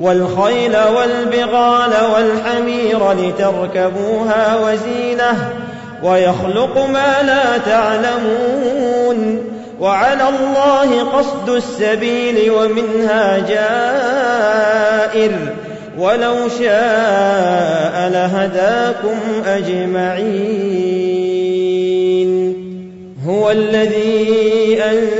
والخيل والبغال والحمير لتركبوها وزينة ويخلق ما لا تعلمون وعلى الله قصد السبيل ومنها جائر ولو شاء لهداكم أجمعين هو الذي انزل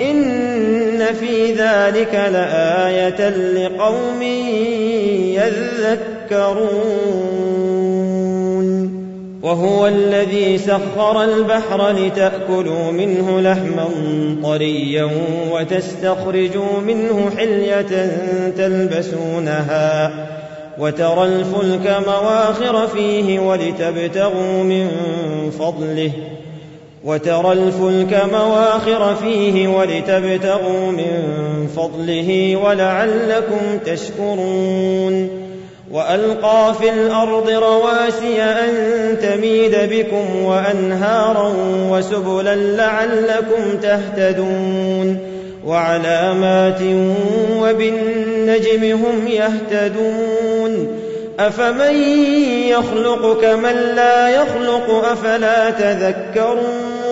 إن في ذلك لآية لقوم يذكرون. وهو الذي سخر البحر لتأكلوا منه لحما طريا وتستخرجوا منه حلية تلبسونها وترى الفلك مواخر فيه ولتبتغوا من فضله وترى الفلك مواخر فيه ولتبتغوا من فضله ولعلكم تشكرون وألقى في الأرض رواسي أن تميد بكم وأنهارا وسبلا لعلكم تهتدون وعلامات وبالنجم هم يهتدون أفمن يخلق كمن لا يخلق أفلا تذكرون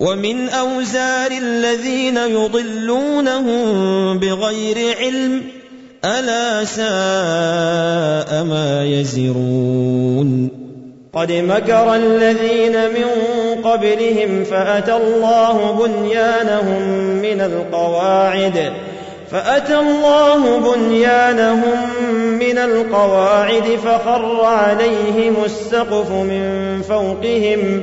ومن أوزار الذين يضلونهم بغير علم ألا ساء ما يزرون. قد مكر الذين من قبلهم فأتى الله بنيانهم من القواعد فأتى الله بنيانهم من القواعد فخر عليهم السقف من فوقهم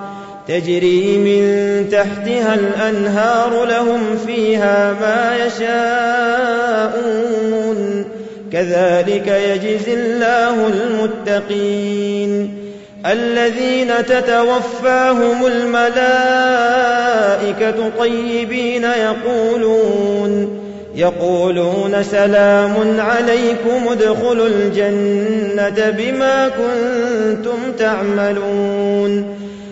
تجري من تحتها الأنهار لهم فيها ما يشاءون كذلك يجزي الله المتقين الذين تتوفاهم الملائكة طيبين يقولون يقولون سلام عليكم ادخلوا الجنة بما كنتم تعملون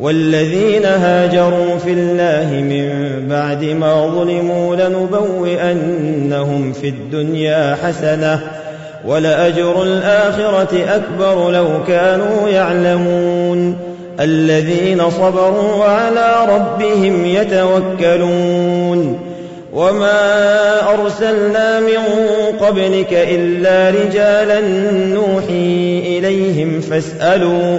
والذين هاجروا في الله من بعد ما ظلموا لنبوئنهم في الدنيا حسنة ولأجر الآخرة أكبر لو كانوا يعلمون. الذين صبروا وعلى ربهم يتوكلون. وما أرسلنا من قبلك إلا رجالا نوحي إليهم فاسألوا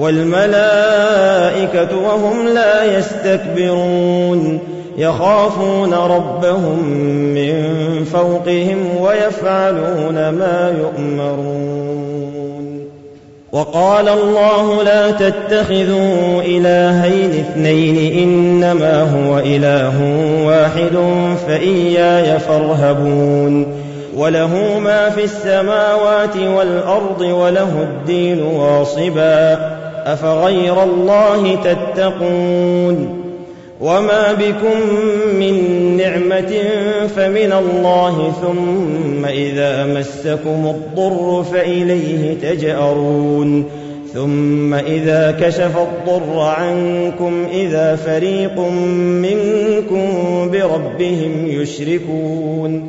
والملائكة وهم لا يستكبرون يخافون ربهم من فوقهم ويفعلون ما يؤمرون وقال الله لا تتخذوا إلهين اثنين إنما هو إله واحد فإياي فارهبون وله ما في السماوات والأرض وله الدين واصبا أفغير الله تتقون وما بكم من نعمة فمن الله ثم إذا مسكم الضر فإليه تجأرون ثم إذا كشف الضر عنكم إذا فريق منكم بربهم يشركون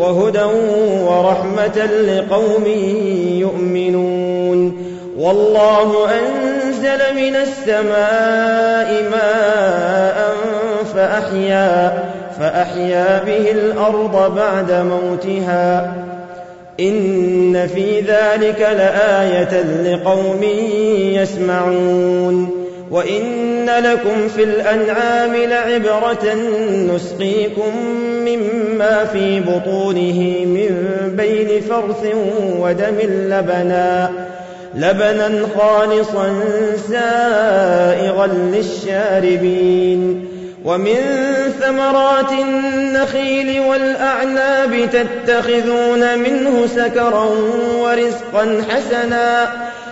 وهدى ورحمة لقوم يؤمنون. والله أنزل من السماء ماء فأحيا فأحيا به الأرض بعد موتها. إن في ذلك لآية لقوم يسمعون. وإن لكم في الأنعام لعبرة نسقيكم مما في بطونه من بين فرث ودم لبنا لبنا خالصا سائغا للشاربين. ومن ثمرات النخيل والأعناب تتخذون منه سكرا ورزقا حسنا.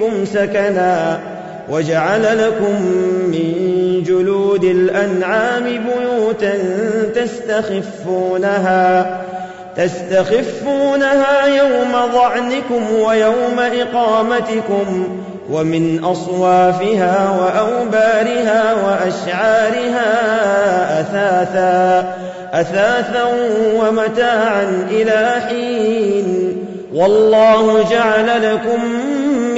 بيوتكم سكنا وجعل لكم من جلود الأنعام بيوتا تستخفونها تستخفونها يوم ظعنكم ويوم إقامتكم ومن أصوافها وأوبارها وأشعارها أثاثا أثاثا ومتاعا إلى حين. والله جعل لكم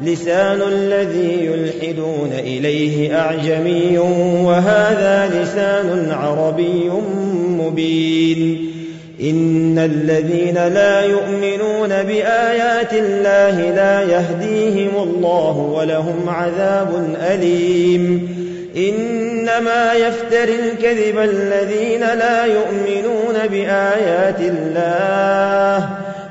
لسان الذي يلحدون إليه أعجمي وهذا لسان عربي مبين. إن الذين لا يؤمنون بآيات الله لا يهديهم الله ولهم عذاب أليم. إنما يفتر الكذب الذين لا يؤمنون بآيات الله.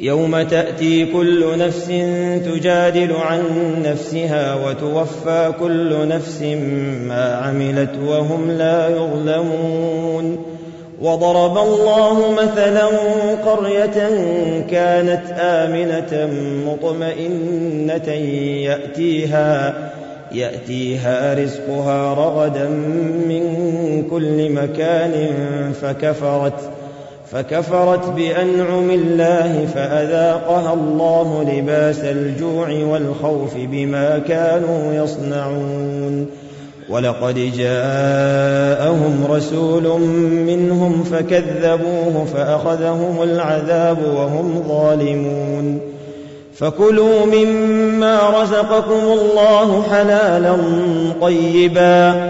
يوم تأتي كل نفس تجادل عن نفسها وتوفى كل نفس ما عملت وهم لا يظلمون وضرب الله مثلا قرية كانت آمنة مطمئنة يأتيها يأتيها رزقها رغدا من كل مكان فكفرت فكفرت بأنعم الله فأذاقها الله لباس الجوع والخوف بما كانوا يصنعون. ولقد جاءهم رسول منهم فكذبوه فأخذهم العذاب وهم ظالمون. فكلوا مما رزقكم الله حلالا طيبا.